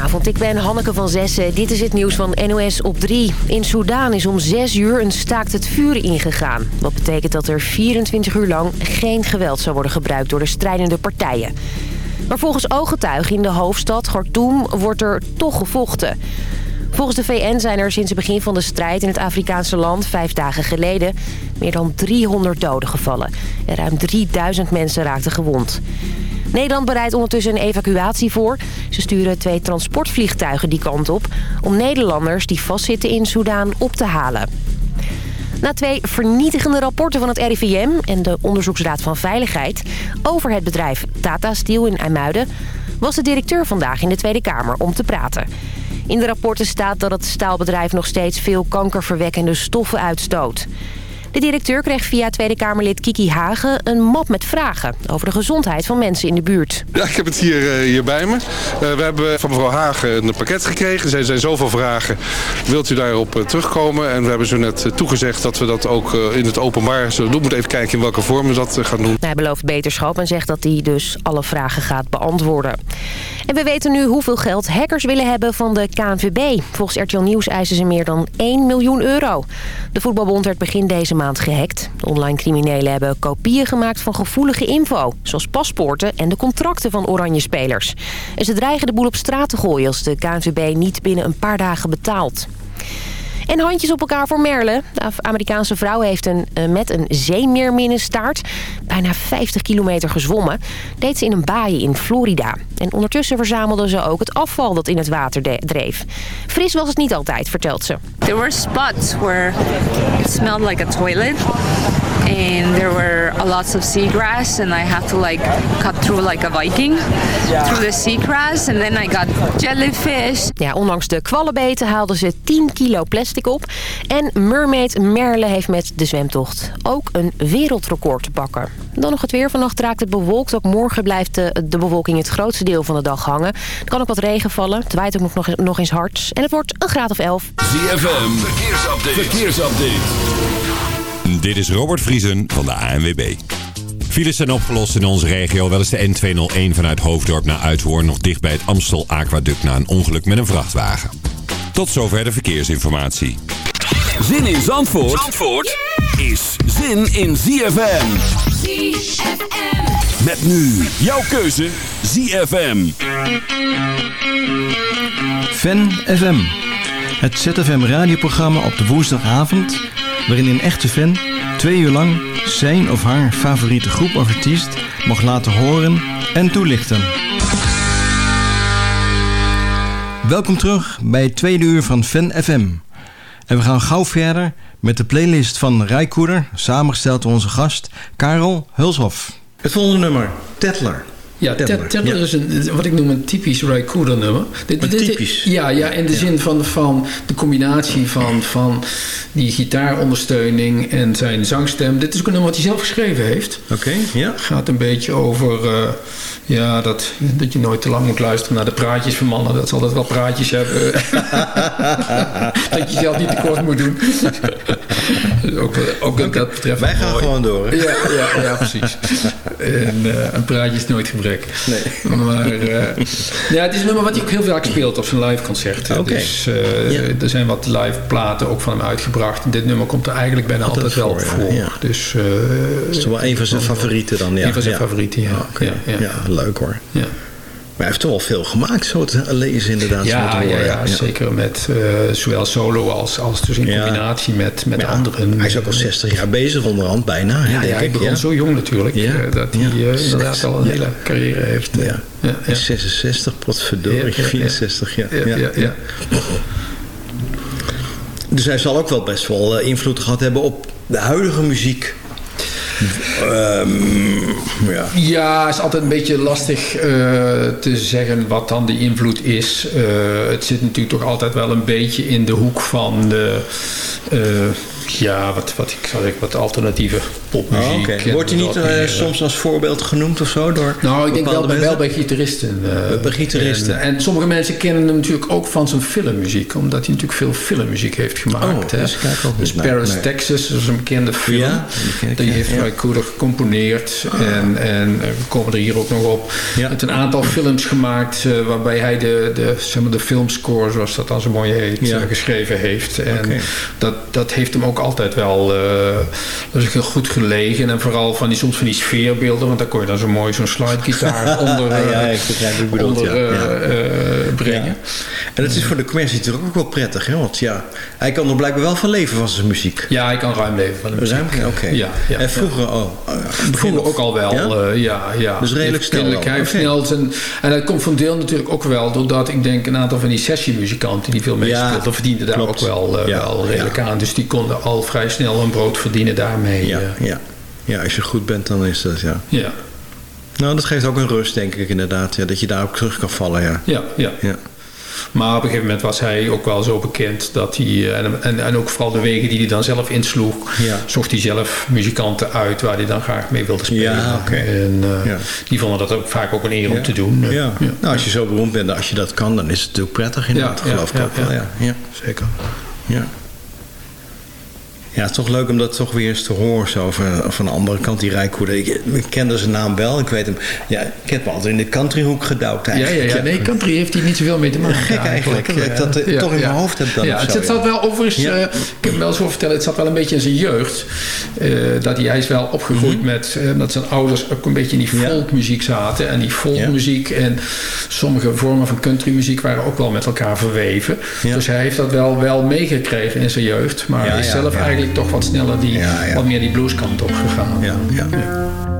Goedenavond, ik ben Hanneke van Zessen. Dit is het nieuws van NOS op 3. In Soedan is om 6 uur een staakt het vuren ingegaan. Wat betekent dat er 24 uur lang geen geweld zou worden gebruikt door de strijdende partijen. Maar volgens ooggetuigen in de hoofdstad Khartoum wordt er toch gevochten. Volgens de VN zijn er sinds het begin van de strijd in het Afrikaanse land... vijf dagen geleden meer dan 300 doden gevallen. En ruim 3000 mensen raakten gewond. Nederland bereidt ondertussen een evacuatie voor. Ze sturen twee transportvliegtuigen die kant op... om Nederlanders die vastzitten in Soudaan op te halen. Na twee vernietigende rapporten van het RIVM en de Onderzoeksraad van Veiligheid... over het bedrijf Tata Steel in IJmuiden... was de directeur vandaag in de Tweede Kamer om te praten. In de rapporten staat dat het staalbedrijf nog steeds veel kankerverwekkende stoffen uitstoot. De directeur kreeg via Tweede Kamerlid Kiki Hagen een map met vragen... over de gezondheid van mensen in de buurt. Ja, ik heb het hier, uh, hier bij me. Uh, we hebben van mevrouw Hagen een pakket gekregen. Er zijn zoveel vragen. Wilt u daarop uh, terugkomen? En we hebben zo net toegezegd dat we dat ook in het openbaar zullen doen. We moeten even kijken in welke vorm we dat gaan doen. Hij belooft beterschap en zegt dat hij dus alle vragen gaat beantwoorden. En we weten nu hoeveel geld hackers willen hebben van de KNVB. Volgens RTL Nieuws eisen ze meer dan 1 miljoen euro. De voetbalbond werd begin deze maand gehackt. De online criminelen hebben kopieën gemaakt van gevoelige info... zoals paspoorten en de contracten van oranje spelers. En ze dreigen de boel op straat te gooien als de KNVB niet binnen een paar dagen betaalt. En handjes op elkaar voor Merle. De Amerikaanse vrouw heeft een, uh, met een zeemeerminnenstaart bijna 50 kilometer gezwommen. Deed ze in een baai in Florida. En ondertussen verzamelde ze ook het afval dat in het water dreef. Fris was het niet altijd, vertelt ze. There were spots where it smelled like a toilet. And there were a lots of seagrass and I had to like cut through like a Viking through the seagrass and then I got jellyfish. Ja, ondanks de kwallenbeten haalden ze 10 kilo plastic op. En Mermaid Merle heeft met de zwemtocht ook een wereldrecord te pakken. Dan nog het weer. Vannacht raakt het bewolkt. Ook morgen blijft de, de bewolking het grootste deel van de dag hangen. Er kan ook wat regen vallen. Het waait ook nog, nog eens hard. En het wordt een graad of 11. ZFM. Verkeersupdate. Verkeersupdate. Dit is Robert Vriesen van de ANWB. Files zijn opgelost in onze regio. Wel is de N201 vanuit Hoofddorp naar Uithoorn nog dicht bij het Amstel Aquaduct na een ongeluk met een vrachtwagen. Tot zover de verkeersinformatie. Zin in Zandvoort, Zandvoort is zin in ZFM. ZFM. Met nu jouw keuze ZFM. Fan FM. Het ZFM radioprogramma op de woensdagavond... waarin een echte fan twee uur lang zijn of haar favoriete groep of artiest... mag laten horen en toelichten. Welkom terug bij het tweede uur van Fan FM. En we gaan gauw verder met de playlist van Rijkoeder... samengesteld door onze gast Karel Hulshoff. Het volgende nummer, Tetler. Ja, ja. is een, wat ik noem een typisch Ray Cooder nummer. Dit, dit, typisch? Ja, ja in de ja. zin van, van de combinatie van, van die gitaarondersteuning en zijn zangstem. Dit is ook een nummer wat hij zelf geschreven heeft. Oké, okay, ja. gaat een beetje over uh, ja, dat, dat je nooit te lang moet luisteren naar de praatjes van mannen. Dat ze altijd wel praatjes hebben. dat je zelf niet tekort moet doen. ook ook okay. dat betreft Wij gaan mooi. gewoon door. Ja, ja, ja, precies. en uh, een praatje is nooit Nee. Maar uh, ja, het is een nummer wat hij ook heel vaak speelt op zijn live concerten. Okay. Dus uh, ja. er zijn wat live platen ook van hem uitgebracht. En dit nummer komt er eigenlijk bijna altijd, altijd wel voor. voor. Ja. Dus, uh, dat is wel een van zijn favorieten dan. Ja. Een van zijn favorieten, ja. Okay. ja, ja. leuk hoor. Ja. Maar hij heeft toch wel veel gemaakt, zo te lezen inderdaad. Ja, ja, ja, ja, zeker met uh, zowel solo als, als dus in combinatie met, met anderen. Hij is ook al 60 jaar bezig onderhand, bijna. Ja, denk hij ik. begon zo jong natuurlijk, uh, dat hij uh, inderdaad al een hele carrière heeft. Ja. Ja, ja. 66, potverdorie, 64, ja. ja, ja, ja. Dus hij zal ook wel best wel invloed gehad hebben op de huidige muziek. Um, ja. ja, is altijd een beetje lastig uh, te zeggen wat dan de invloed is. Uh, het zit natuurlijk toch altijd wel een beetje in de hoek van de, uh, ja, wat, wat ik wat alternatieve popmuziek. Oh, okay. Wordt hij niet uh, soms als voorbeeld genoemd of zo? Door nou, ik denk wel bij, wel bij gitaristen. Uh, bij gitaristen. En, en, sommige mensen kennen hem natuurlijk ook van zijn filmmuziek. Omdat hij natuurlijk veel filmmuziek heeft gemaakt. Oh, hè. Dus, dus Paris, nee. Texas, dat is een bekende film. Ja, die, die heeft ja. Cooder gecomponeerd. En, en we komen er hier ook nog op. Hij heeft een aantal films gemaakt waarbij hij de, de, zeg maar de filmscore, zoals dat dan zo mooi heet, geschreven heeft. En dat, dat heeft hem ook altijd wel dat heel goed gelegen. En vooral van die, soms van die sfeerbeelden, want daar kon je dan zo mooi zo'n slidegitaar onder, ja, ik begrijp, onder brengen. En het is voor de commercie natuurlijk ook wel prettig, hè? want ja, hij kan er blijkbaar wel van leven van zijn muziek. Ja, hij kan ruim leven van de muziek. Ruim, oké. Ja, ja, en vroeger, oh, vroeger ook al wel, ja, uh, ja, ja. Dus redelijk snel Hij snel en, en dat komt van deel natuurlijk ook wel doordat ik denk een aantal van die sessiemuzikanten die veel meespeelden, ja, verdienden daar ook wel, uh, wel redelijk aan. Dus die konden al vrij snel een brood verdienen daarmee. Ja, uh. ja. ja als je goed bent dan is dat, ja. Ja. Nou, dat geeft ook een rust, denk ik inderdaad. Ja, dat je daar ook terug kan vallen, ja. Ja, ja. ja. Maar op een gegeven moment was hij ook wel zo bekend dat hij, eh, en, en, en ook vooral de wegen die hij dan zelf insloeg, ja. zocht hij zelf muzikanten uit waar hij dan graag mee wilde spelen. Ja, okay. En uh, die vonden dat ook vaak ook een eer om te doen. Ja. Nou, als je zo beroemd bent, als je dat kan, dan is het natuurlijk prettig inderdaad, geloof ik ook wel. Ja. Ja. Zeker. Ja. Ja, het is toch leuk om dat toch weer eens te horen zo van, van de andere kant, die Rijkoerder. Ik, ik kende zijn naam wel, ik weet hem. Ja, ik heb me altijd in de countryhoek gedouwd eigenlijk. Ja, ja, ja. nee, country heeft hij niet zoveel mee te maken. Gek eigenlijk, dat ik dat ja, toch in mijn hoofd heb dan Ja, het, zat wel overigens, uh, ik heb hem wel zo vertellen, het zat wel een beetje in zijn jeugd. Uh, dat hij, hij is wel opgegroeid mm -hmm. met, uh, dat zijn ouders ook een beetje in die folkmuziek zaten. En die folkmuziek en sommige vormen van countrymuziek waren ook wel met elkaar verweven. Dus hij heeft dat wel, wel meegekregen in zijn jeugd. Maar hij is zelf eigenlijk toch wat sneller die, ja, ja. wat meer die blueskant op gegaan. ja. ja.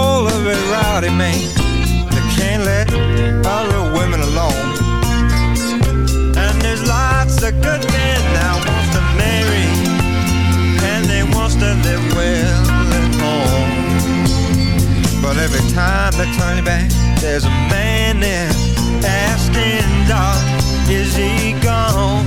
full of a rowdy man that can't let other women alone. And there's lots of good men that wants to marry, and they wants to live well at home. But every time they turn you back, there's a man there asking, "Dog, is he gone?"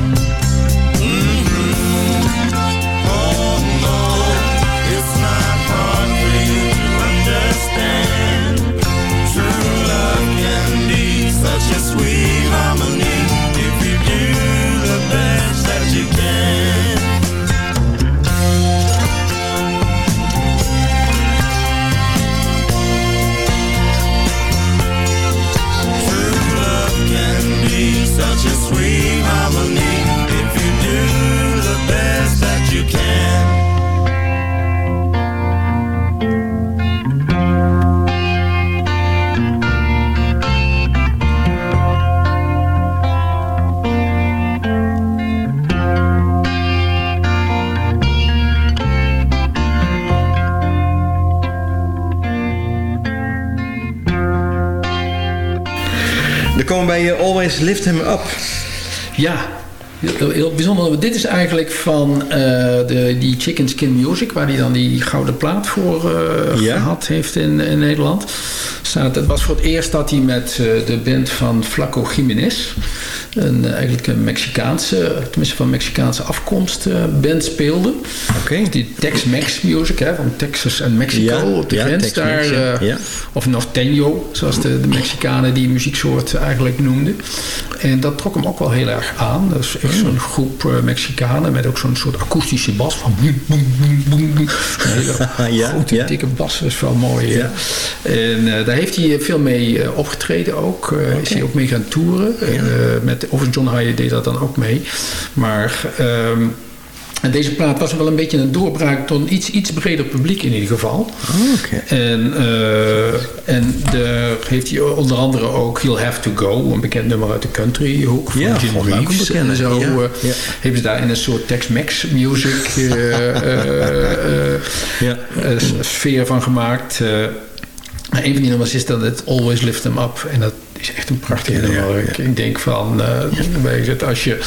Ja. komen bij uh, Always Lift Him Up. Ja, heel, heel bijzonder. Dit is eigenlijk van uh, de, die Chicken Skin Music... waar hij dan die gouden plaat voor uh, ja. gehad heeft in, in Nederland. Staat, het was voor het eerst dat hij met uh, de band van Flaco Jiménez... een, eigenlijk een Mexicaanse, tenminste van Mexicaanse afkomst band speelde. Okay. Die Tex-Mex Music, hè, van Texas en Mexico ja, op de ja, grens daar. ja. Of Norteño, zoals de, de Mexicanen die muzieksoort eigenlijk noemden. En dat trok hem ook wel heel erg aan. Dat is echt zo'n groep uh, Mexicanen met ook zo'n soort akoestische bas van boem, boem, boem, boem. Een hele ja, grote, dikke bas, dat is wel mooi. Ja. En daar heeft hij veel mee opgetreden ook. Okay. Is hij ook mee gaan toeren. Met, of John Hyatt deed dat dan ook mee. Maar... Um, en deze plaat was wel een beetje een doorbraak tot een iets, iets breder publiek in ieder geval. Oh, okay. En, uh, en de, heeft hij onder andere ook You'll Have To Go, een bekend nummer uit de country hoek van ja, Jim Reeves. En zo ja, uh, ja. hebben ze daar in een soort Tex-Mex music uh, ja. sfeer van gemaakt. een van die nummers is dan het Always Lift Them Up. En dat is echt een prachtig nummer. Ik, ik denk van, uh, als je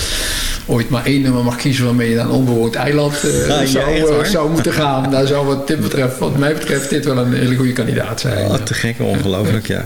ooit maar één nummer mag kiezen waarmee je naar een onbewoond eiland uh, ja, zou, ja, zou moeten gaan, dan zou wat, dit betreft, wat mij betreft dit wel een hele goede kandidaat zijn. Oh, te gek, ongelooflijk, ja.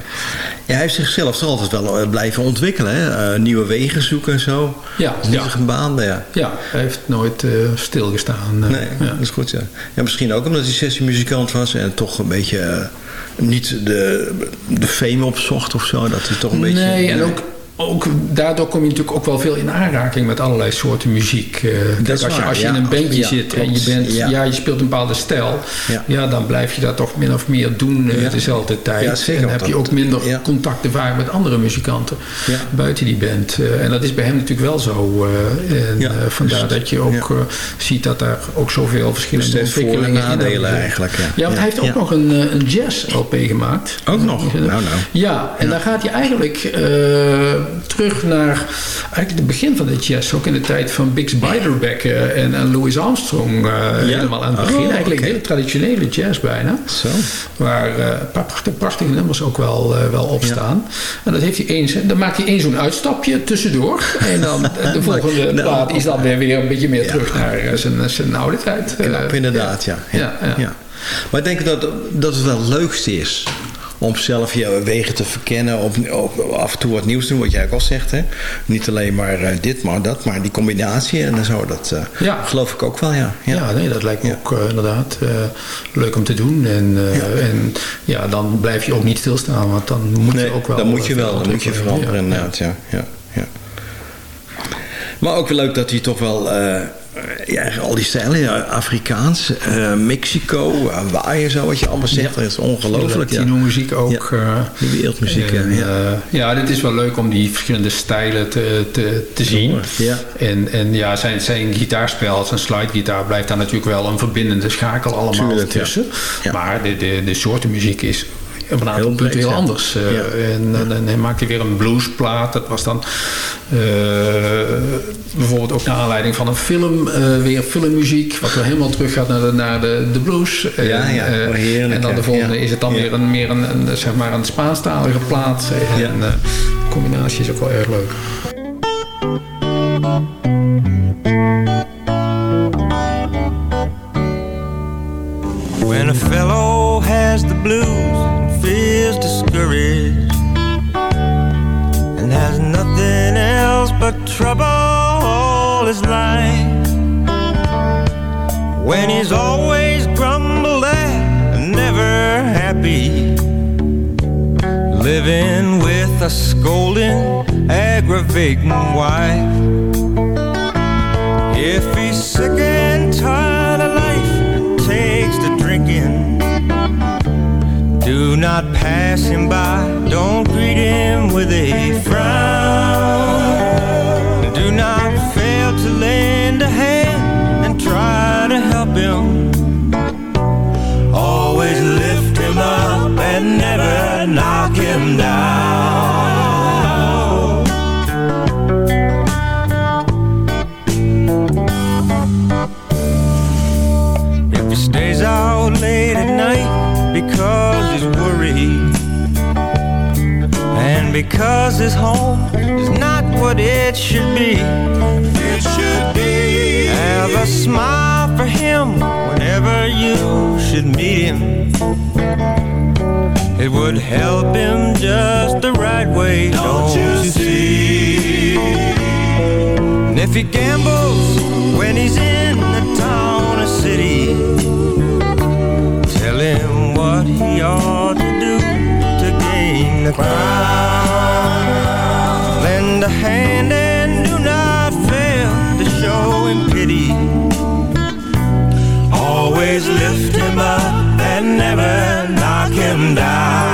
ja. Hij heeft zichzelf toch altijd wel blijven ontwikkelen, hè? Uh, nieuwe wegen zoeken en zo. Ja. Nieuwe ja. baanden, ja. Ja, hij heeft nooit uh, stilgestaan. nee, ja. dat is goed, ja. ja. Misschien ook omdat hij sessiemuzikant was en toch een beetje niet de, de fame opzocht of zo. Dat hij toch een nee, beetje... Nee, en ook, ook daardoor kom je natuurlijk ook wel veel in aanraking met allerlei soorten muziek. Uh, dat als je, als je ja. in een bandje ja, zit en je, bent, ja. ja. je speelt een bepaalde stijl, ja. dan blijf je dat toch min of meer doen uh, dezelfde tijd. Zeker, en dan heb je ook minder contacten vaak met andere muzikanten buiten die band. Uh, en dat is bij hem natuurlijk wel zo. en vandaar dat je ook ziet dat daar ook zoveel verschillende dus ontwikkelingen nadelen eigenlijk. Ja, ja want hij heeft ook nog een, een jazz-LP gemaakt. Ook nog? Nou, nou. Ja, en daar gaat hij eigenlijk terug naar eigenlijk het begin van de jazz. Ook in de tijd van Bix Beiderbecke en, en Louis Armstrong. Uh, ja. Helemaal aan het begin. Oh, eigenlijk okay. hele traditionele jazz bijna. Zo. Waar een paar prachtige, prachtige nummers ook wel, uh, wel op staan. Ja. En dat heeft hij eens, dan maakt hij één zo'n uitstapje tussendoor. En dan de volgende nou, plaat is dan weer, weer een beetje meer terug naar zijn, zijn oude tijd. Knap, inderdaad, ja. Ja, ja. Maar ik denk dat, dat het wel het leukste is om zelf je wegen te verkennen, op, op, af en toe wat nieuws doen, wat jij ook al zegt. Hè? Niet alleen maar uh, dit, maar dat, maar die combinatie en zo, dat uh, ja. geloof ik ook wel, ja. Ja, ja nee, dat lijkt me ja. ook uh, inderdaad leuk om te doen. En, ja. en ja, dan blijf je ook niet stilstaan, want dan moet nee, je ook wel... Dan moet je wel, dan moet je veranderen inderdaad, ja. ja. ja. Maar ook leuk dat hij toch wel ja, al die stijlen, ja, Afrikaans, uh, Mexico, Hawaii en zo, wat je allemaal zegt, dat is ongelooflijk. Latino ja. muziek ook. Ja, uh, die wereldmuziek, en, ja. Ja, dit is wel leuk om die verschillende stijlen te, te, te zien. Ja. En, en ja, zijn, zijn gitaarspel, zijn slidegitaar, blijft daar natuurlijk wel een verbindende schakel allemaal Tuurlijk, tussen. Maar de, de, de soorten muziek is op een aantal heel punten heel ja. anders. Uh, ja. En dan ja. maakte hij weer een bluesplaat. Dat was dan uh, bijvoorbeeld ook naar aanleiding van een film. Uh, weer filmmuziek. Wat weer helemaal terug gaat naar de, naar de, de blues. Ja, ja. Oh, heerlijk, en dan de volgende is het dan weer, een, meer een, een, zeg maar een Spaanstalige plaat. En de combinatie is ook wel erg leuk. When a fellow has the blues trouble all his life. When he's always grumbled at and never happy, living with a scolding, aggravating wife. It would help him just the right way, don't, you see? And if he gambles when he's in the town or city, tell him what he ought to do to gain the crown. Lend a hand and do not fail to show him pity. Always lift knock him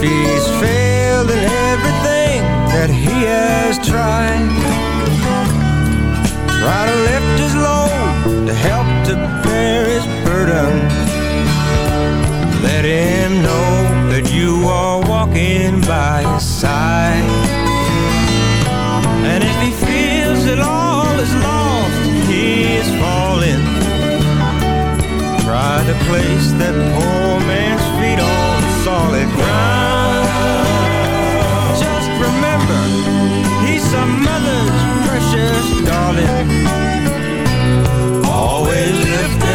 if he's failed in everything that he has tried, try to lift his load to help to bear his burden. Let him know that you are walking by his side. And if he feels that all is lost, he is falling. Try to place that poor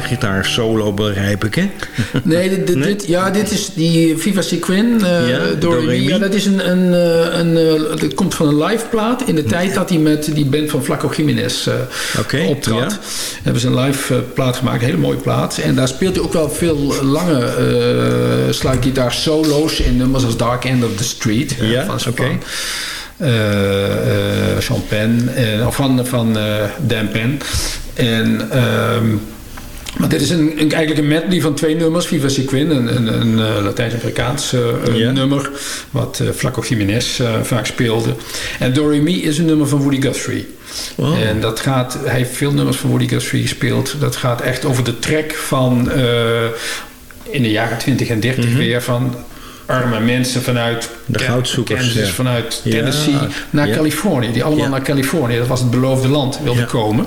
slidegitaar solo, begrijp ik, hè? Nee, dit, dit, dit- ja, dit is die Viva Sequin. eh Ja, door, ja, dat is een, een, eh, een, eh, dat komt van een live plaat in de tijd dat hij met die band van Flaco Jiménez eh Oké, optrad. ja. Hebben ze een live plaat gemaakt, een hele mooie plaat. En daar speelt hij ook wel veel lange eh slidegitaar solo's in nummers als Dark End of the Street. Ja, van oké. van. Sean Penn, en, of van, van Dan Penn. En... ehm, maar dit is een, een, eigenlijk een medley van twee nummers. Viva Sequin, een, een, een Latijns-Amerikaans uh, Ja. nummer. Wat uh, Flaco Jiménez uh, vaak speelde. En Do Re Mi is een nummer van Woody Guthrie. En dat gaat, hij heeft veel nummers van Woody Guthrie gespeeld. Dat gaat echt over de trek van in de jaren 20 en 30 Mhm. weer van arme mensen vanuit De goudzoekers, Kansas, ja. vanuit Ja, Tennessee naar ja. Californië. Die allemaal naar Californië, dat was het beloofde land, wilden komen.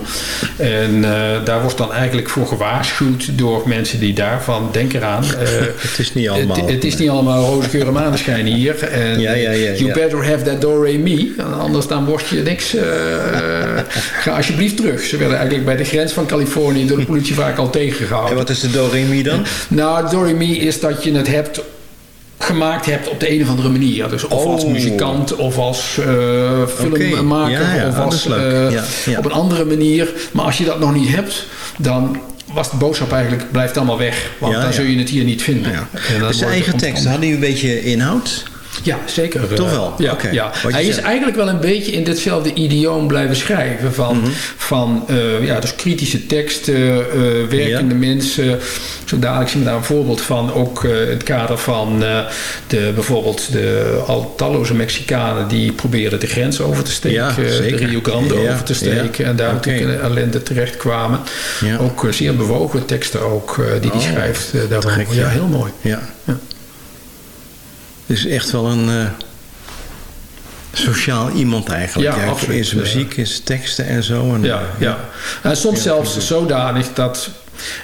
En eh, daar wordt dan eigenlijk voor gewaarschuwd door mensen die daarvan denken eraan. eh, Het is niet allemaal. het, het is niet allemaal roze en maneschijn hier. En Ja, ja, ja, you better have that do re mi. Anders dan word je niks. eh, eh, ga alsjeblieft terug. Ze werden eigenlijk bij de grens van Californië door de politie vaak al En tegengehouden. wat is de do re mi dan? Nou, do re mi is dat je het hebt gemaakt hebt op de een of andere manier. Dus of als Oh. muzikant of als eh, filmmaker Ja, ja. of als eh, Ja, op een andere manier. Maar als je dat nog niet hebt, dan was de boodschap eigenlijk blijft allemaal weg. Want dan zul je het hier niet vinden. En Dus zijn eigen het teksten, hadden die een beetje inhoud? Ja, zeker. Toch eh, wel? Ja, Hij is eigenlijk wel een beetje in ditzelfde idioom blijven schrijven. Van, Mhm. van eh, ja, dus kritische teksten, eh, werkende mensen. Zo dadelijk zien we daar een voorbeeld van. Ook in het kader van de, bijvoorbeeld de al talloze Mexicanen die probeerden de grens over te steken. Ja, de. Rio Grande over te steken. En daar Oké. natuurlijk in ellende terecht kwamen. Ook zeer bewogen teksten ook, die hij Oh, schrijft daarover. gek, ja, ja. heel mooi. Ja. Dus echt wel een eh, sociaal iemand eigenlijk. Ja, Ja. In zijn muziek, in zijn teksten en zo. En, Ja, eh, ja. En soms zelfs zodanig dat...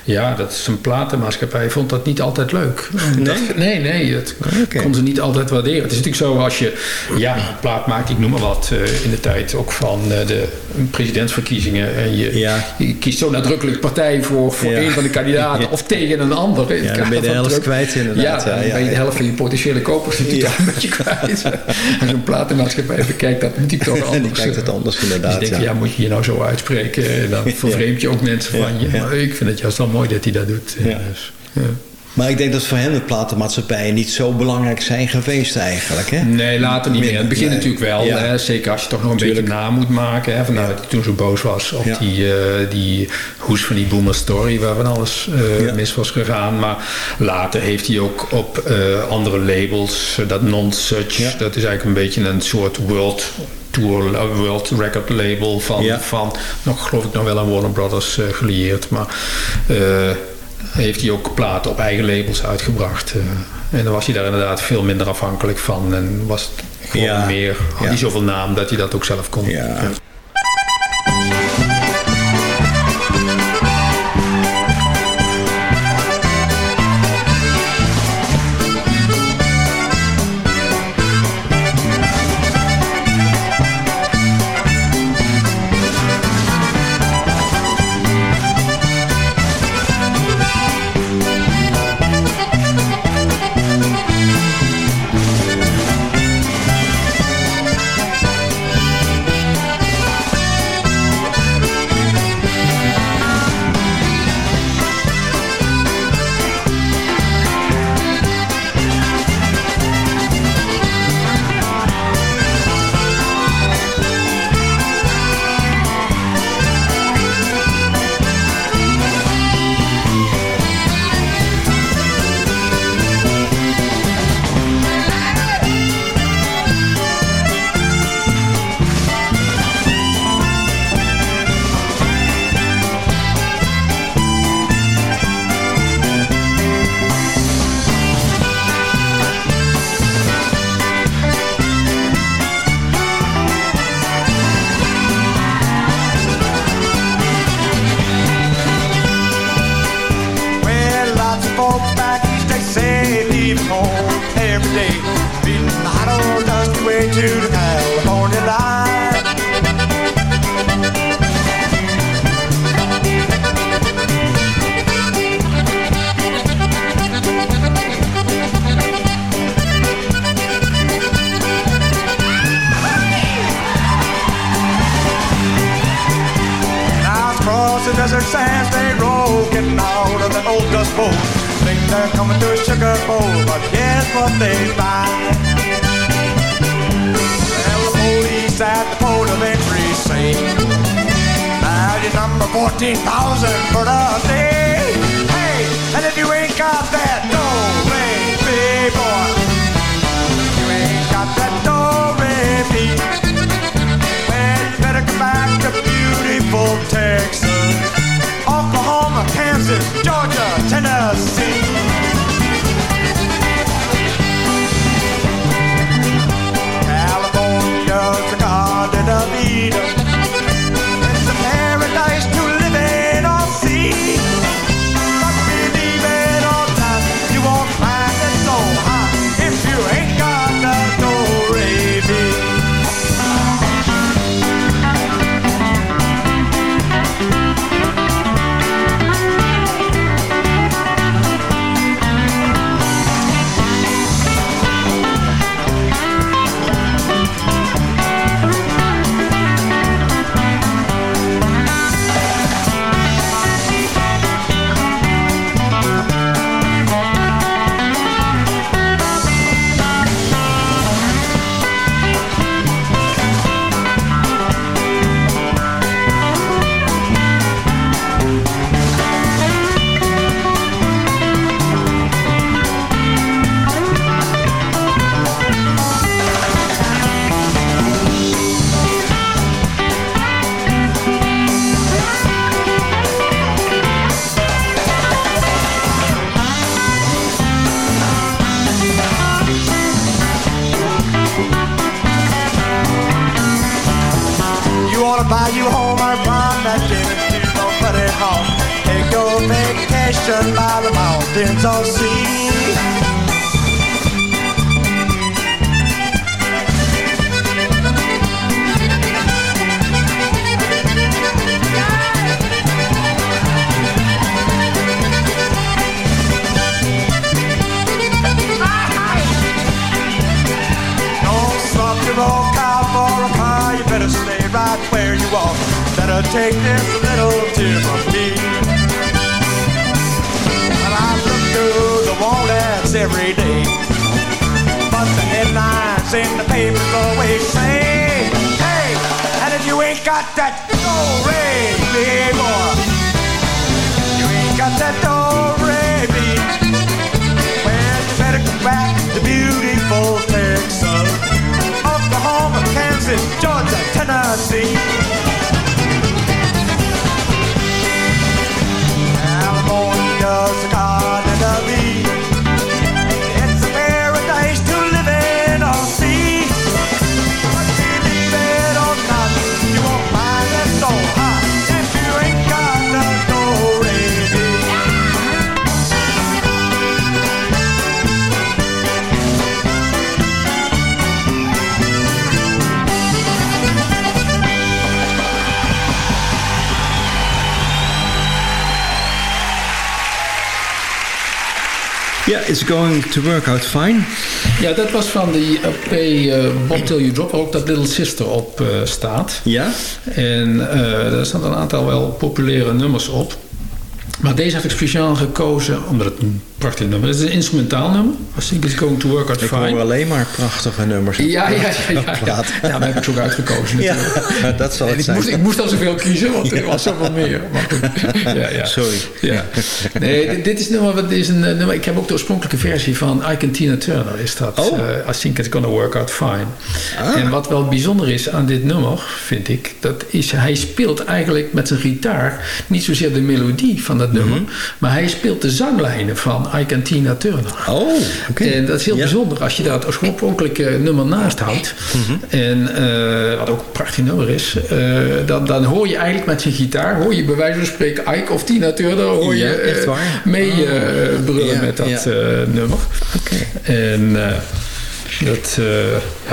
Ja, dat is een platenmaatschappij vond dat niet altijd leuk. Nee? Dat- nee, nee. Dat Oké. kon ze niet altijd waarderen. Het is natuurlijk zo als je ja, een plaat maakt, ik noem maar wat... eh, in de tijd ook van eh, de presidentsverkiezingen... en je, Ja. je kiest zo nadrukkelijk partij voor, voor Ja. een van de kandidaten... Ja. of tegen een ander. Ja, dan ben je de helft druk. kwijt inderdaad. Ja, Ja, dan ja, ben je de ja. helft van je potentiële kopers natuurlijk een beetje kwijt. en zo'n platenmaatschappij bekijkt dat natuurlijk toch Die anders. kijkt het anders Dus inderdaad. je denkt, ja. moet je je nou zo uitspreken? En dan vervreemd je ook mensen Ja, van je. ja. Maar ik vind het juist wel mooi dat hij dat doet. Ja. Dus, ja. Maar ik denk dat voor hem de platenmaatschappijen niet zo belangrijk zijn geweest eigenlijk. Hè? Nee, later niet meer. In het begin Nee. natuurlijk wel. Ja. Hè? Zeker als je toch nog een beetje na moet maken. Hè? Vandaar dat hij toen zo boos was op Ja. die, eh, die hoes van die Boomer Story... waar van alles eh, Ja. mis was gegaan. Maar later heeft hij ook op eh, andere labels... eh, dat Non-Such, Ja. dat is eigenlijk een beetje een soort world... Tour, eh, World Record label van, Ja. van nog geloof ik nog wel aan Warner Brothers eh, gelieerd. Maar eh, heeft hij ook platen op eigen labels uitgebracht. en dan was hij daar inderdaad veel minder afhankelijk van. En was het gewoon Ja. meer, had Ja. hij zoveel naam dat hij dat ook zelf kon. Ja. Headlines in the papers always say, Hey, and if you ain't got that do-re, big boy, you ain't got that do-re, well, you better come back to beautiful Texas, Oklahoma, Kansas, Georgia, Tennessee. It's going to work out fine. Ja, dat was van die LP eh Bob Till You Drop, waar ook dat Little Sister op eh, staat. Ja? En eh er staan een aantal wel populaire nummers op. Maar deze heb ik speciaal gekozen omdat het een prachtig nummer is. Het is een instrumentaal nummer. I think it's going to work out Ik fine. hoor alleen maar prachtige nummers. Ja, ja, ja. ja, ja. Ja daar heb ik ze ook uitgekozen Ja, natuurlijk. dat zal het ik, zijn. moest, ik moest al zoveel kiezen, want er was zoveel meer. Maar goed. Ja, ja. Sorry. Ja. Nee, dit, dit is nummer, wat is een eh, nummer. Ik heb ook de oorspronkelijke versie van Ike en Tina Turner. Is dat? Oh. eh, I think it's gonna work out fine. En wat wel bijzonder is aan dit nummer, vind ik, dat is hij speelt eigenlijk met zijn gitaar niet zozeer de melodie van dat nummer, maar hij speelt de zanglijnen van Ike en Tina Turner. Oh, oké. En dat is heel Ja. bijzonder als je dat als oorspronkelijke nummer naast houdt. En eh, wat ook een prachtig nummer is. eh, dan, dan hoor je eigenlijk met zijn gitaar, hoor je bij wijze van spreken Ike of Tina Turner, hoor je Ja, echt eh, waar? mee brullen Ja, met dat nummer. En eh, dat,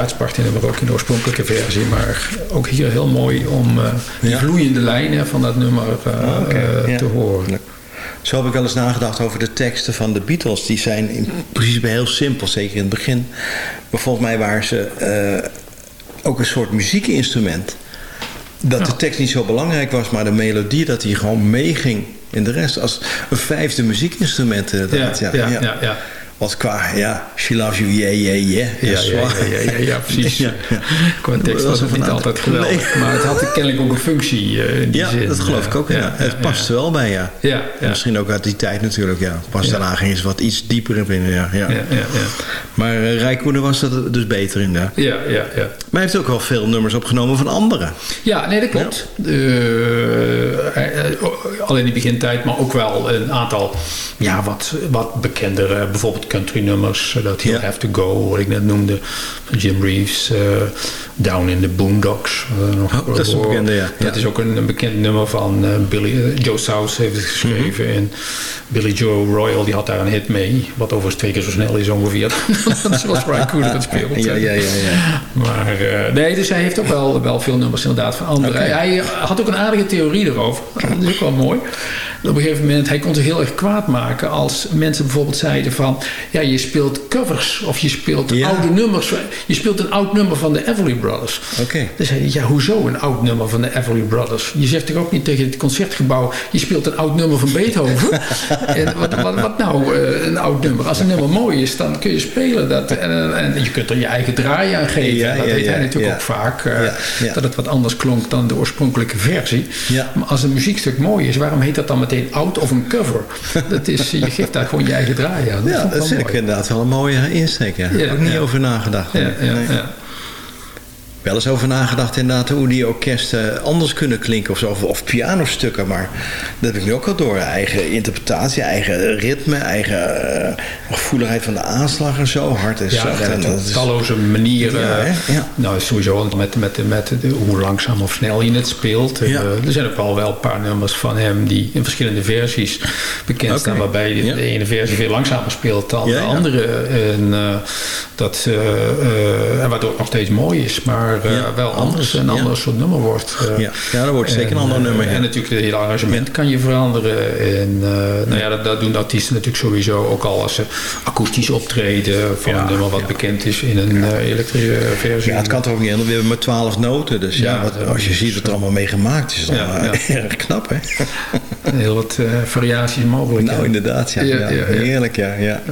is prachtig nummer ook in de oorspronkelijke versie. Maar ook hier heel mooi om eh, die vloeiende lijnen van dat nummer eh, Oké, eh, te horen. Zo heb ik wel eens nagedacht over de teksten van de Beatles. Die zijn in principe heel simpel, zeker in het begin. Maar volgens mij waren ze ook een soort muziekinstrument. Dat de tekst niet zo belangrijk was, maar de melodie dat die gewoon meeging in de rest. Als een vijfde muziekinstrument. Ja, inderdaad. ja, ja, ja. Want qua, ja, she loves you, yeah, yeah, yeah. Ja, ja, ja, ja, ja, precies. Ja, ja. Qua tekst was het niet altijd geweldig. Maar het had kennelijk ook een functie eh, in die Ja, zin. dat geloof ik ook. Ja, het past er wel bij, ja. Ja, En ja. Misschien ook uit die tijd natuurlijk, ja. Pas daarna ging ze wat iets dieper in binnen, ja. ja. Ja, ja, ja. Maar uh, Rijkoenen was dat dus beter in, ja. Ja, ja, ja. Maar hij heeft ook wel veel nummers opgenomen van anderen. Ja, nee, dat klopt. Eh, eh, al in die begintijd, maar ook wel een aantal ja, wat, wat bekendere, bijvoorbeeld country nummers. Dat He'll. Have To Go, wat ik net noemde, van Jim Reeves. eh, Down in the Boondocks. eh, Oh, dat is een bekende, ja. Dat Ja. is ook een, een bekend nummer van eh, Billy, Joe South heeft het geschreven. Mhm. En Billy Joe Royal die had daar een hit mee. Wat overigens twee keer zo snel is ongeveer. Zoals Ryan Cooder het speelt. Ja, ja, ja, ja. Maar nee, dus hij heeft ook wel, wel veel nummers inderdaad van anderen. Hij had ook een aardige theorie erover. Dat is ook wel mooi. Op een gegeven moment, hij kon zich heel erg kwaad maken als mensen bijvoorbeeld zeiden van... Ja, je speelt covers of je speelt Ja. oude nummers. Je speelt een oud nummer van de Everly Brothers. Oké. Dan zei hij, ja, hoezo een oud nummer van de Everly Brothers? Je zegt toch ook niet tegen het concertgebouw... je speelt een oud nummer van Beethoven? en wat, wat, wat nou eh, een oud nummer? Als een nummer mooi is, dan kun je spelen. Dat, en, en je kunt er je eigen draai aan geven. Ja, dat ja, deed hij natuurlijk ook vaak. eh. Dat het wat anders klonk dan de oorspronkelijke versie. Ja. Maar als een muziekstuk mooi is, waarom heet dat dan meteen oud of een cover? Dat is, je geeft daar gewoon je eigen draai aan. Ja, ik dat is ik inderdaad wel een mooie insteek. Ja. Ja, ook niet ja. over nagedacht. Ja, ja, Nee. Wel eens over nagedacht inderdaad hoe die orkesten anders kunnen klinken of zo. Of, of pianostukken, maar dat heb ik nu ook al door. Eigen interpretatie, eigen ritme, eigen eh, gevoeligheid van de aanslag en zo. Hard en Ja, zacht. en dat is- talloze manieren. Ja, hè? Ja. Nou, sowieso met, met, met de, hoe langzaam of snel je het speelt. Eh, er zijn ook wel wel een paar nummers van hem die in verschillende versies bekend staan. Waarbij de, ene versie veel langzamer speelt dan de andere. En, eh, dat, en waardoor het nog steeds mooi is, maar eh, Ja, wel anders, anders, een ander soort nummer wordt. eh. Ja. Ja, dat wordt zeker een ander En, nummer, eh. En natuurlijk het hele arrangement kan je veranderen. En nou ja, dat, dat doen artiesten natuurlijk sowieso ook al als ze akoestisch optreden van een nummer wat bekend is in een elektrische versie. Ja, het kan toch ook niet. We hebben maar twaalf noten. Dus ja, wat, als je ziet wat er allemaal mee gemaakt is, dan erg knap, hè? Heel wat variaties mogelijk. nou, inderdaad, ja. Heerlijk, ja. ja.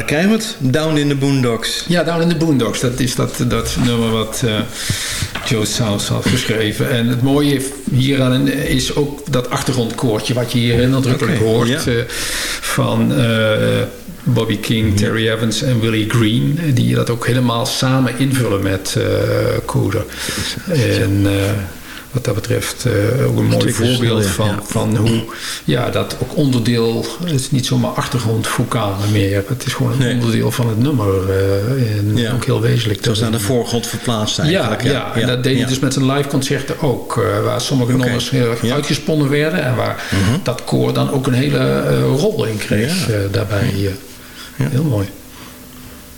Krijgen we het? Down in the Boondocks. Ja, Down in the Boondocks. Dat is dat, dat nummer wat uh, Joe South had geschreven. En het mooie hieraan is ook dat achtergrondkoortje... wat je hier nadrukkelijk okay, hoort ja. uh, van... Uh, Bobby King, Terry Evans en Willie Green... die dat ook helemaal samen invullen met Cooder. En... Wat dat betreft uh, ook een mooi voorbeeld van, ja. van hoe ja, dat ook onderdeel, het is niet zomaar achtergrondvokalen meer. Het is gewoon een nee. onderdeel van het nummer uh, en ja. ook heel wezenlijk. Het was naar de voorgrond verplaatst eigenlijk. Ja, ja. en dat deed hij dus met zijn live concerten ook. Uh, waar sommige okay. nummers heel erg uitgesponnen werden en waar -huh. dat koor dan ook een hele rol in kreeg daarbij. Heel mooi.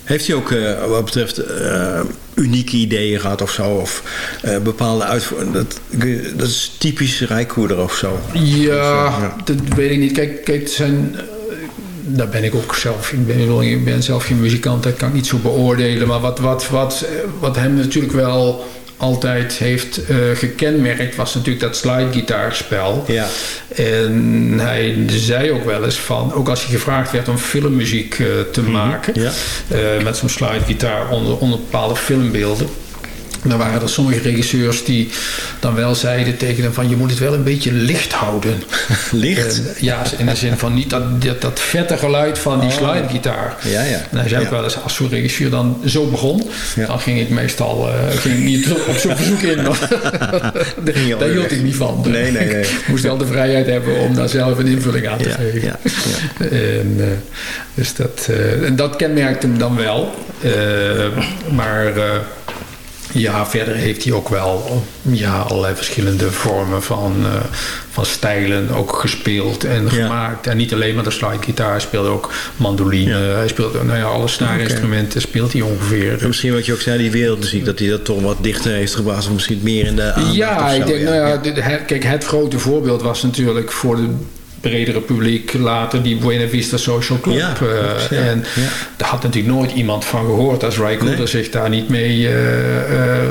Heeft hij ook uh, wat betreft uh, unieke ideeën gehad of zo? Of uh, bepaalde uitvoeringen? Dat, dat is typisch Rijkoerder of zo? Ja, of, ja, dat weet ik niet. Kijk, kijk zijn, daar ben ik ook zelf. Ik ben, ik ben zelf geen muzikant, dat kan ik niet zo beoordelen. Maar wat, wat, wat, wat hem natuurlijk wel altijd heeft uh, gekenmerkt was natuurlijk dat slidegitaarspel. Ja. En hij zei ook wel eens van, ook als hij gevraagd werd om filmmuziek uh, te mm -hmm. maken, ja. uh, met zo'n slidegitaar onder, onder bepaalde filmbeelden dan waren er sommige regisseurs die dan wel zeiden tegen hem van je moet het wel een beetje licht houden. Licht? Uh, ja, in de zin van niet dat, dat, dat vette geluid van die oh. slidegitaar. Ja, ja. En hij zei ja. ook wel eens als zo'n regisseur dan zo begon, ja. dan ging ik meestal uh, ging ik niet op zo'n verzoek in. daar hield ik niet van. Nee, nee, nee. Ik moest wel de vrijheid hebben om daar zelf een invulling aan te ja, geven. Ja, ja. En, uh, dus dat, en dat kenmerkt hem dan wel. maar ja, verder heeft hij ook wel ja, allerlei verschillende vormen van, uh, van stijlen ook gespeeld en ja. gemaakt. En niet alleen maar de slidegitaar, hij speelde ook mandoline. Ja. Hij speelde nou ja, alle snaarinstrumenten okay. speelt hij ongeveer. En misschien wat je ook zei, die wereldmuziek, dat hij dat toch wat dichter heeft gebracht. Of misschien meer in de Ja, ik denk, nou ja, het, kijk, het grote voorbeeld was natuurlijk voor de bredere publiek later die Buena Vista Social Club. Ja, ja, en ja. daar had natuurlijk nooit iemand van gehoord als Ray Cooder nee. zich daar niet mee, uh, uh,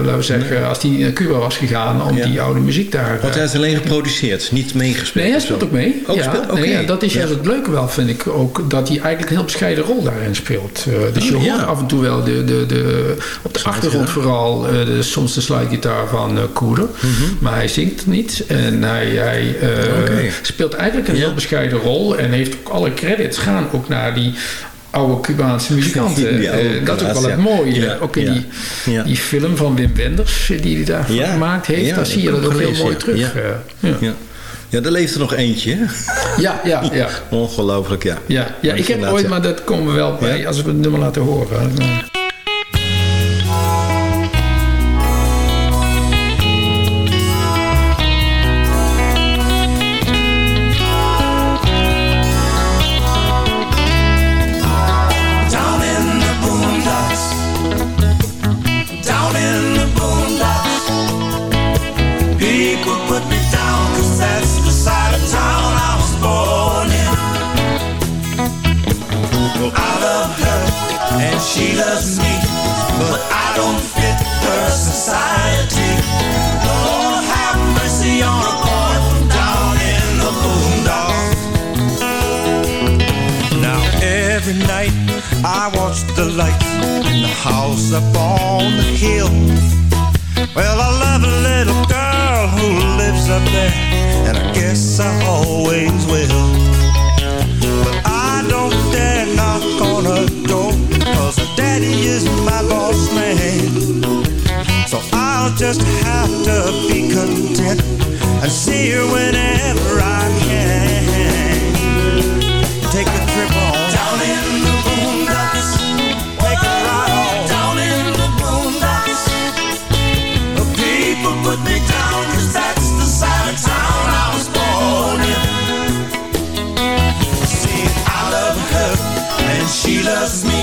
laten we zeggen, nee. als hij naar Cuba was gegaan om die oude muziek daar... Want hij is alleen geproduceerd, niet meegespeeld? Nee, hij speelt ook mee. Ook ja, speelt? Okay. nee, dat is juist het leuke wel, vind ik ook, dat hij eigenlijk een heel bescheiden rol daarin speelt. dus je hoort af en toe wel de, de, de, op de Slide, achtergrond vooral de, soms de slidegitaar van Cooder, Mhm. -hmm. maar hij zingt niet en hij, hij okay. speelt eigenlijk een heel bescheiden rol en heeft ook alle credits gaan ook naar die oude Cubaanse muzikanten. Ja, uh, dat is ook wel het mooie. Ja, ook in die, ja. die film van Wim Wenders die hij daarvan gemaakt heeft, daar zie je dat ook heel mooi terug. Ja. ja. Ja, er leeft er nog eentje. Ja, ja, ja. Ongelooflijk, ja. Ja, ja ik heb ooit, maar dat komen we wel bij als we het nummer laten horen. She loves me, but I don't fit her society. Lord have mercy on a boy from down in the boondocks. Now every night I watch the lights in the house up on the hill. Well, I love a little girl who lives up there, and I guess I always will. Daddy is my boss man. So I'll just have to be content And see her whenever I can. Take a trip on. Down in the boondocks. Take a ride on. Down in the boondocks. The people put me down Cause that's the side of town I was born in. See, I love her And she loves me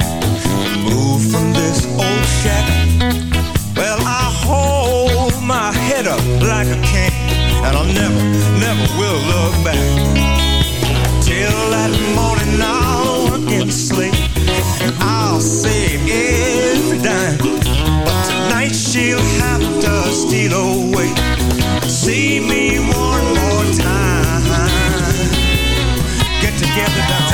and I never, never will look back. Till that morning I'll work and and I'll save every dime. But tonight she'll have to steal away, see me one more time. Get together down,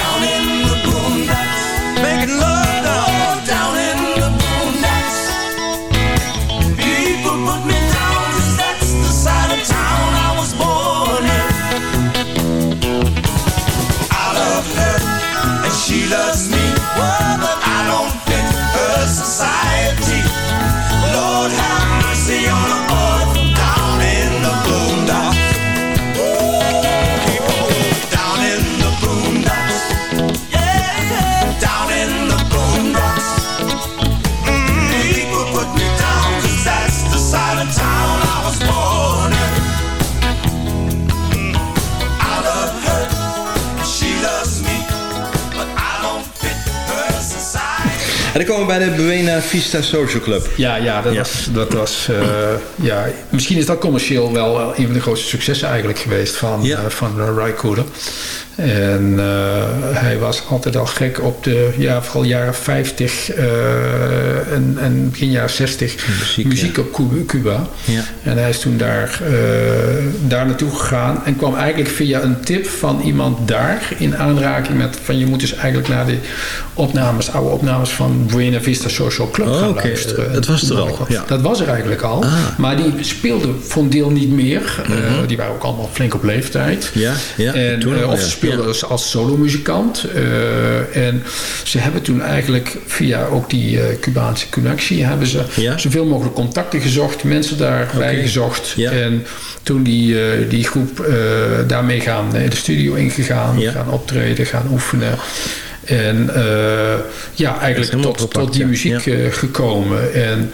dan komen we bij de Buena Vista Social Club. Ja, ja, dat was, dat was eh, ja, misschien is dat commercieel wel eh, een van de grootste successen eigenlijk geweest van, Ja. eh, van uh. En eh, hij was altijd al gek op de, ja, vooral jaren 50 eh, en, en begin jaren 60 muziek, op Cu- Cuba. Ja. En hij is toen daar, eh, daar naartoe gegaan en kwam eigenlijk via een tip van iemand daar in aanraking met van je moet dus eigenlijk naar de opnames, oude opnames van Buena Vista Social Club Oh, gaan oké. luisteren. Dat was er al, Dat- ja. Dat was er eigenlijk al. Ah. Maar die speelde voor een deel niet meer. Eh, die waren ook allemaal flink op leeftijd. Mhm. Ja, ja, En, toen al, of Ja. als, solomuzikant. Eh, en ze hebben toen eigenlijk via ook die eh, Cubaanse connectie... hebben ze zoveel mogelijk contacten gezocht. Mensen daarbij gezocht. En toen die, eh, die groep daarmee gaan eh, de studio ingegaan. Gaan optreden, gaan oefenen. En ja, eigenlijk tot, tot die muziek Ja. gekomen. En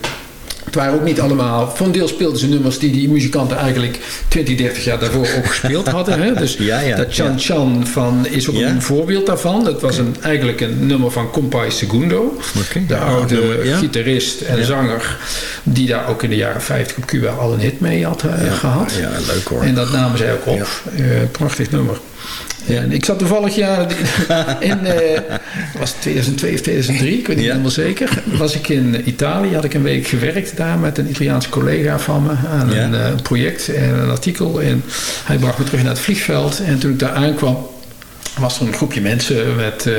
het waren ook niet allemaal... Voor een deel speelden ze nummers die die muzikanten eigenlijk 20, 30 jaar daarvoor ook gespeeld hadden. Hè? Dus Ja, ja, dat Chan. Chan van is ook een voorbeeld daarvan. Dat was een, eigenlijk een nummer van Compay Segundo. De oude gitarist en zanger. Die daar ook in de jaren 50 op Cuba al een hit mee had eh, gehad. Ja, leuk hoor. En dat namen zij ook op. Eh, prachtig nummer. En ik zat toevallig ja, in eh, was het 2002 of 2003, ik weet niet Ja. helemaal zeker. Was ik in Italië, had ik een week gewerkt daar met een Italiaanse collega van me aan Ja. een eh, project en een artikel. En hij bracht me terug naar het vliegveld. En toen ik daar aankwam, was er een groepje mensen met, eh,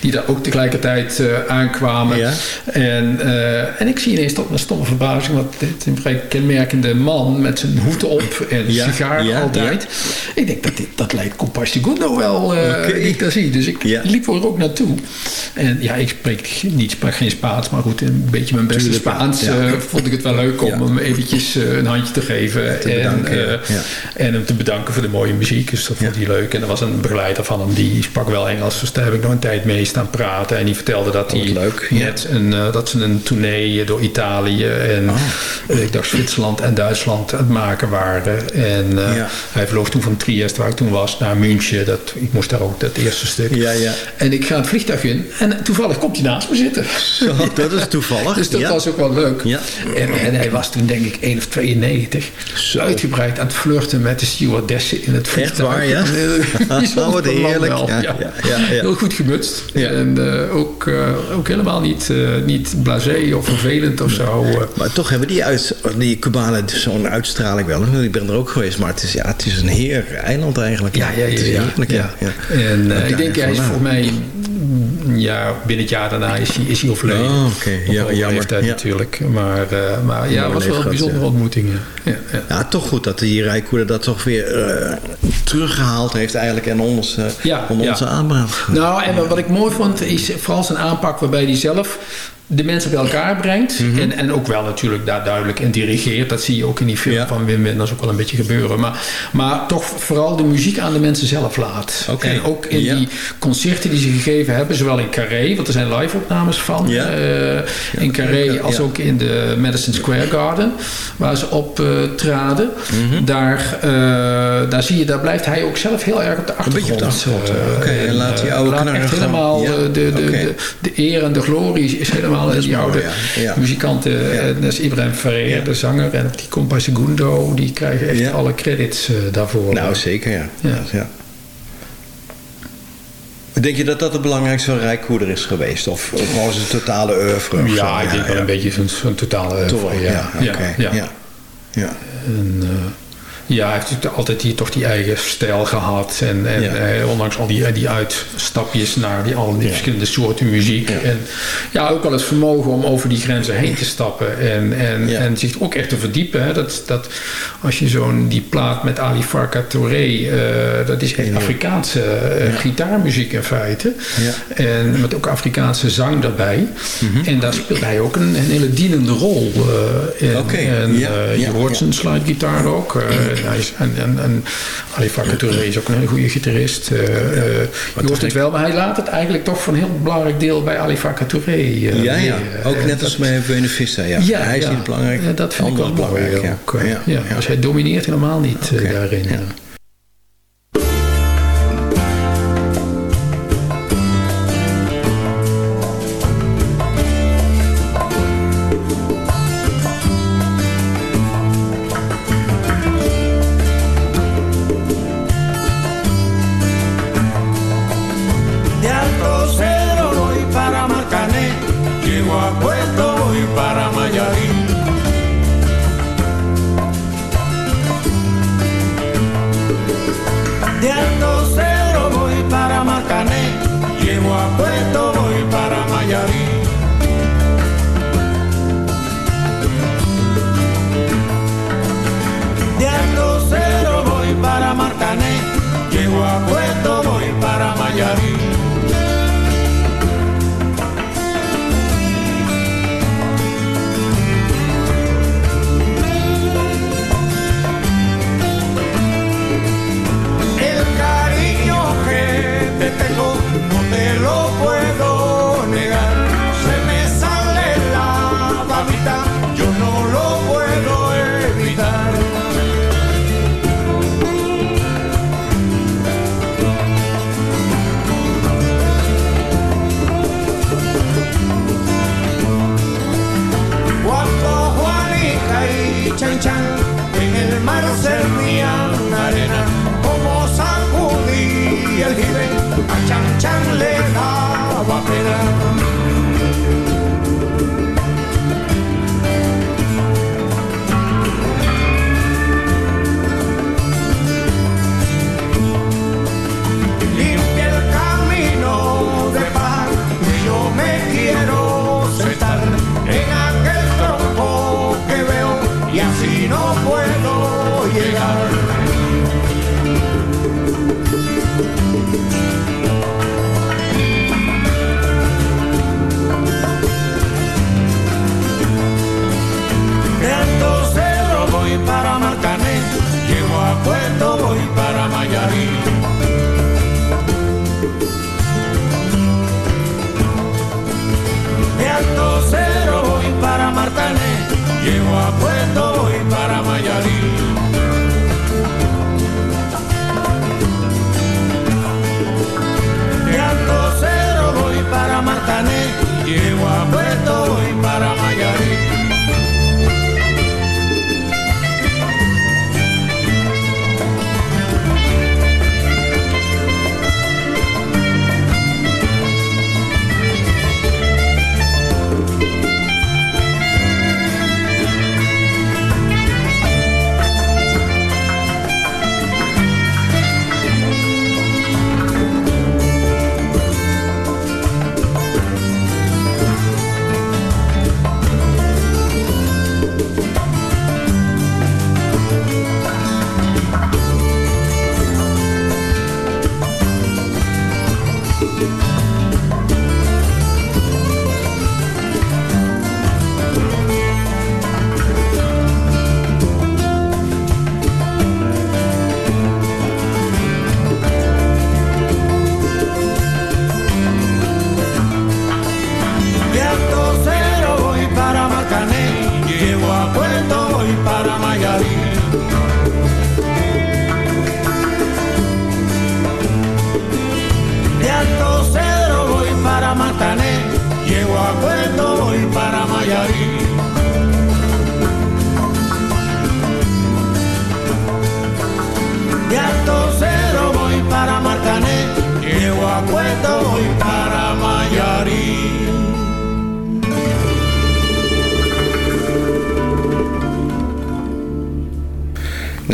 die daar ook tegelijkertijd eh, aankwamen. Ja. En, eh, en ik zie ineens tot mijn stomme verbazing, want dit is een vrij kenmerkende man met zijn hoed op en Ja, sigaar ja, altijd. Ik denk dat dit, dat lijkt Compás Segundo wel, die ik daar zie. Dus ik liep er ook naartoe. En ja, ik spreek niet, geen Spaans, maar goed, een beetje mijn beste Spaans vond ik het wel leuk om hem eventjes een handje te geven. Te en, en hem te bedanken voor de mooie muziek. Dus dat vond hij leuk. En er was een begeleider van hem die sprak wel Engels. Dus daar heb ik nog een tijd mee staan praten. En die vertelde dat Oh, hij ja. net een, eh, dat ze een tournee door Italië en Oh. eh, ik dacht Zwitserland en Duitsland aan het maken waren. En eh, Ja. hij vloog toen van Trieste, waar ik toen was, naar München. Dat, ik moest daar ook dat eerste stuk. Ja, ja. En ik ga het vliegtuig in en toevallig komt hij naast me zitten. Zo, dat is toevallig. Dus dat ja. was ook wel leuk. Ja. En, en hij was toen denk ik 1 of 92. Zo. Uitgebreid aan het flirten met de stewardessen in het vliegtuig. waar, ja? Eh, wel, Ja, ja, ja, ja. Heel goed gemutst. En eh, ook, eh, ook helemaal niet, eh, niet blasé of vervelend of zo. Maar toch hebben die, uit, die Cubanen zo'n uitstraling wel. Ik ben er ook geweest, maar het is, ja, het is een heer eiland eigenlijk. Ja, ja, ja. En ik denk, hij is volgens mij... mm, Ja, binnen het jaar daarna is hij, is hij overleden. Oh, oké. Ja, jammer. Ja. natuurlijk. Maar, maar ja, het was wel een bijzondere ja. ontmoeting. Ja. Ja, toch goed dat die Rijkoeder dat toch weer teruggehaald heeft eigenlijk en ons, eh Ja, onder ja. onze aanbraak. Nou, en wat ik mooi vond is vooral zijn aanpak waarbij hij zelf de mensen bij elkaar brengt. Mhm. en, en ook wel natuurlijk daar duidelijk en dirigeert. Dat zie je ook in die film Ja. van Wim Wenders ook wel een beetje gebeuren. Maar, maar toch vooral de muziek aan de mensen zelf laat. En ook in Ja. die concerten die ze gegeven hebben. Zowel in Carré, want er zijn live opnames van. Ja. eh, in Carré als ook in de Madison Square Garden. Waar ze op eh, traden. Mhm. daar, eh, daar zie je, daar blijft hij ook zelf heel erg op de achtergrond. beetje op de achtergrond, eh, Oké, en laat die oude laat echt helemaal de, de, de, de eer en de glorie is helemaal allemaal die oude muzikanten. En dat is Ibrahim Ferrer, de zanger. En die komt bij Segundo. Die krijgen echt alle credits eh, daarvoor. Nou, zeker, ja. Ja. ja. Denk je dat dat het belangrijkste van Rijkoerder is geweest? Of, of gewoon zijn totale oeuvre? ja, ik denk wel een beetje zo'n totale... Eh, ja. ja, oké, ja, ja. En, eh, ja, hij heeft natuurlijk altijd die, toch die eigen stijl gehad. En, en Ja. eh, ondanks al die, die uitstapjes naar die, al die verschillende soorten muziek. En ja, ook wel het vermogen om over die grenzen heen te stappen. En, en, Ja. en zich ook echt te verdiepen. Hè. Dat, dat, als je zo'n die plaat met Ali Farka Touré, eh, dat is echt Afrikaanse eh, gitaarmuziek in feite. Ja. En met ook Afrikaanse zang daarbij. Mhm. En daar speelt hij ook een, een hele dienende rol eh, in. Oké, En ja, eh, je ja, hoort ja. zijn slidegitaar ook. Eh, en, hij is, en, en, en Ali is ook een hele goede gitarist. eh, je hoort het wel, maar hij laat het eigenlijk toch voor een heel belangrijk deel bij Ali Farka Touré. eh, Ja, ja. Ook net als bij Vista, ja. ja, hij is niet belangrijk. Ja, dat vind ik wel belangrijk, ook, ja. ja. Dus hij domineert helemaal niet daarin. ja.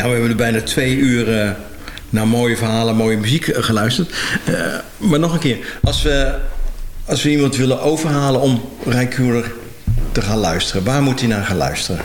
Nou, we hebben er bijna twee uur eh, naar mooie verhalen, mooie muziek eh, geluisterd. Eh, maar nog een keer, als we, als we iemand willen overhalen om Rijkuurder te gaan luisteren, waar moet hij naar gaan luisteren?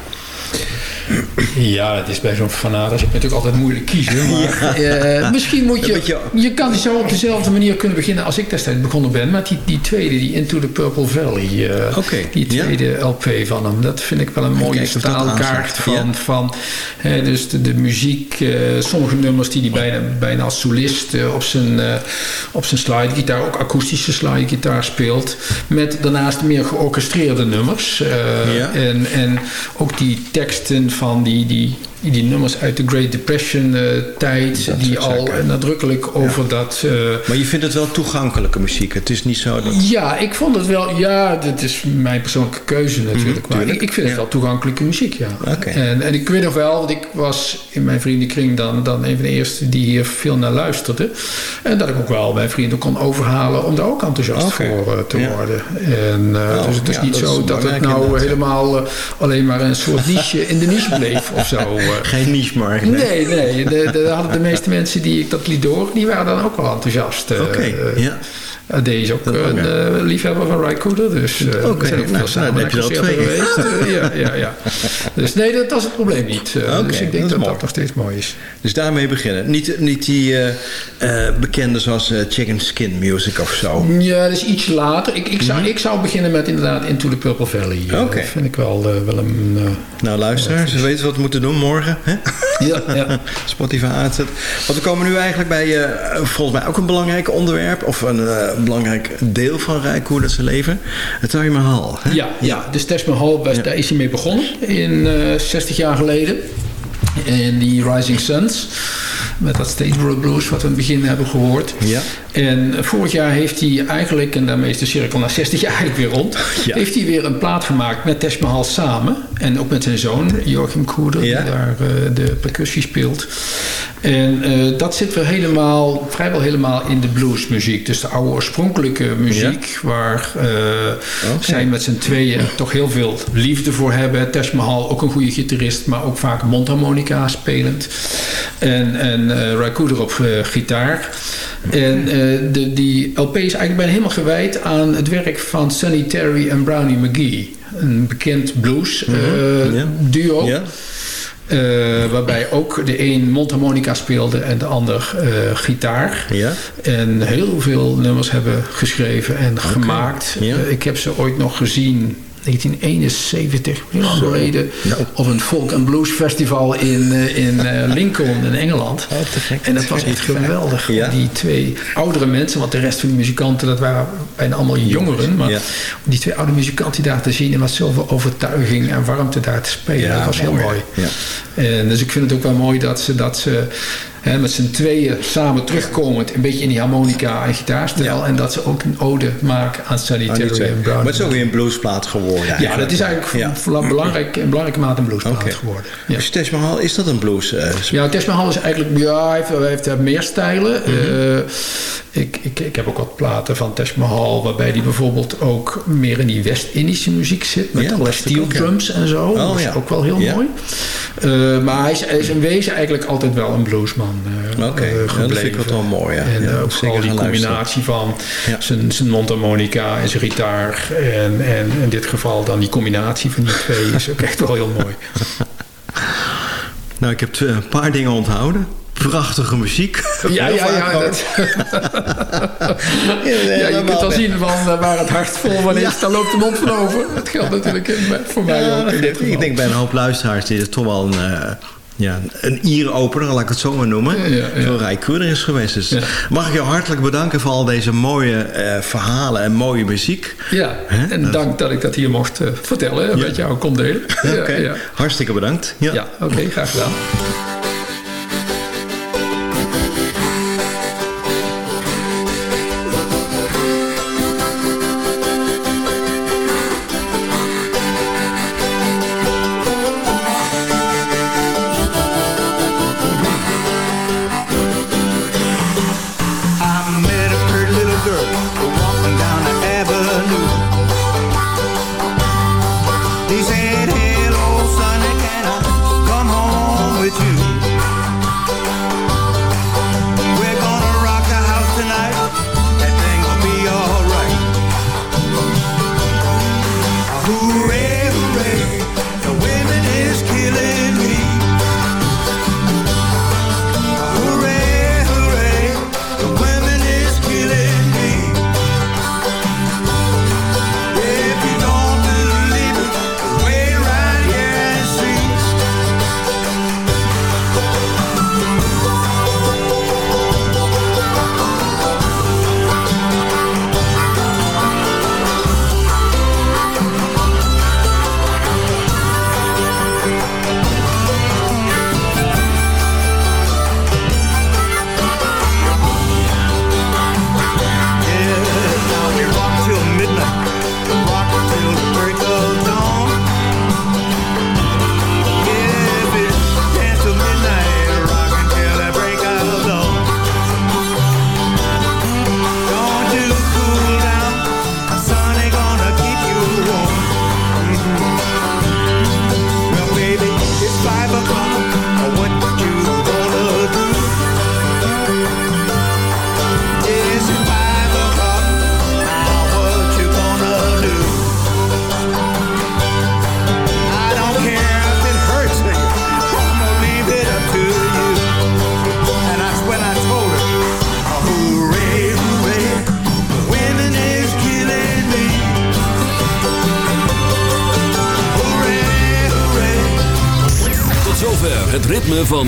Ja, het is bij zo'n fanaat is het natuurlijk altijd moeilijk kiezen. Maar eh, misschien moet je... Je kan zo op dezelfde manier kunnen beginnen als ik destijds begonnen ben. Met die, die tweede, die Into the Purple Valley. eh, Die tweede LP van hem. Dat vind ik wel een mooie staalkaart van... Ja. van hè, dus de, de muziek, eh, sommige nummers die hij bijna, bijna als solist op zijn, eh, op zijn slidegitaar, ook akoestische slidegitaar speelt. Met daarnaast meer georchestreerde nummers. eh, Ja. en, en ook die teksten van die, die, nummers uit de Great Depression eh, tijd, Dat die al nadrukkelijk over dat... eh, Maar je vindt het wel toegankelijke muziek. Het is niet zo dat... ja, ik vond het wel... Ja, dit is mijn persoonlijke keuze natuurlijk. maar ik, ik vind het wel toegankelijke muziek, ja. En, en ik weet nog wel, want ik was in mijn vriendenkring dan, dan een van de eerste die hier veel naar luisterde. En dat ik ook wel mijn vrienden kon overhalen om daar ook enthousiast voor eh, te Ja. worden. En, Oh, dus het is niet dat zo dat het nou helemaal alleen maar een soort niche in de niche bleef of zo. eh. Geen niche-markt. Nee, nee. De, de, hadden de meeste mensen die ik dat liet door, die waren dan ook wel enthousiast. eh, Oké, eh, ja. Uh, deze is ook een eh, liefhebber van Rycooder. Dus eh Oké, we zijn ook nou, samen dan heb je er twee. geweest. Eh, ja, ja, ja. Dus nee, dat was het probleem niet. Eh, dus ik dat denk dat dat, mooi. nog steeds mooi is. Dus daarmee beginnen. Niet, niet die eh, eh, bekende zoals eh, Chicken Skin Music of zo. Ja, dat is iets later. Ik, ik, zou, ik zou beginnen met inderdaad Into the Purple Valley. Eh, Mhm. Oké. Dat vind ik wel, eh, wel een... eh, Nou, luisteraars, ze weten wat we moeten doen morgen. Hè? Ja, ja. Spotify aanzet. Want we komen nu eigenlijk bij eh, volgens mij ook een belangrijk onderwerp... of een belangrijk deel van Rijkoerders zijn leven. Het Taj Mahal. Hè? Ja, ja, dus Taj Mahal, was, daar is hij mee begonnen in eh 60 jaar geleden. En die Rising Suns, met dat Stage Road Blues wat we in het begin hebben gehoord. Ja. En vorig jaar heeft hij eigenlijk, en daarmee is de cirkel na 60 jaar eigenlijk weer rond... Ja. heeft hij weer een plaat gemaakt met Taj Mahal samen. En ook met zijn zoon, Joachim Koerder, Ja. die daar eh, de percussie speelt. En eh, dat zit weer helemaal, vrijwel helemaal in de bluesmuziek. Dus de oude oorspronkelijke muziek, waar eh, zij met z'n tweeën toch heel veel liefde voor hebben. Taj Mahal, ook een goede gitarist, maar ook vaak mondharmonica spelend. En, en eh Ray Cooder op eh, gitaar. En eh, de, die LP is eigenlijk bijna helemaal gewijd aan het werk van Sonny Terry en Brownie McGee. Een bekend blues ja. duo. Waarbij ook de een mondharmonica speelde en de ander gitaar. Ja. En heel veel nummers hebben geschreven en gemaakt. Ja. Ik heb ze ooit nog gezien. 1971, heel lang geleden, op een folk and blues festival in, eh, in eh, Lincoln in Engeland. en dat was echt geweldig. Ja. Die twee oudere mensen, want de rest van de muzikanten, dat waren bijna allemaal jongeren. Maar Ja. die twee oude muzikanten daar te zien en met zoveel overtuiging en warmte daar te spelen, dat was heel mooi. mooi. Ja. En dus ik vind het ook wel mooi dat ze, dat ze hè, met z'n tweeën samen terugkomend, een beetje in die harmonica en gitaarstijl. En dat ze ook een ode maken aan Terry en Brown. Maar het is ook weer een bluesplaat geworden. ja, dat is eigenlijk Ja. belangrijk, in belangrijke mate een bluesplaat Oké. geworden. Ja. Dus Taj Mahal, is dat een blues? eh, Ja, Taj Mahal is eigenlijk, ja, hij heeft, hij heeft meer stijlen. Mhm. Eh, ik, ik, ik heb ook wat platen van Taj Mahal, waarbij hij bijvoorbeeld ook meer in die West-Indische muziek zit. Met Ja, alle steel ook, ja. drums en zo. Oh, dat is ja. ook wel heel Ja. mooi. Eh, maar hij is, hij is in wezen eigenlijk altijd wel een bluesman eh Oké, eh, ja, dat vind ik gebleven. wel mooi, ja. En Ja, eh, ook vooral die combinatie van Ja. zijn, zijn mondharmonica en zijn gitaar. En, en in dit geval dan die combinatie van die twee is ook echt wel heel mooi. Nou, ik heb een paar dingen onthouden. Prachtige muziek. Ja, ja, ja. Dat, ja, je kunt al zien van eh, waar het hart vol van is, dan loopt de mond van over. Dat geldt natuurlijk in, voor mij Ja, ook in dit geval. ik denk bij een hoop luisteraars die het toch wel een, eh ja, een ieropener, laat ik het zo maar noemen. Ja, ja. Kruder is geweest. Dus Ja. mag ik jou hartelijk bedanken voor al deze mooie eh, verhalen en mooie muziek. Ja, en dank dat ik dat hier mocht eh, vertellen en met jou kon delen. Ja, ja. hartstikke bedankt. Ja. ja oké, graag gedaan.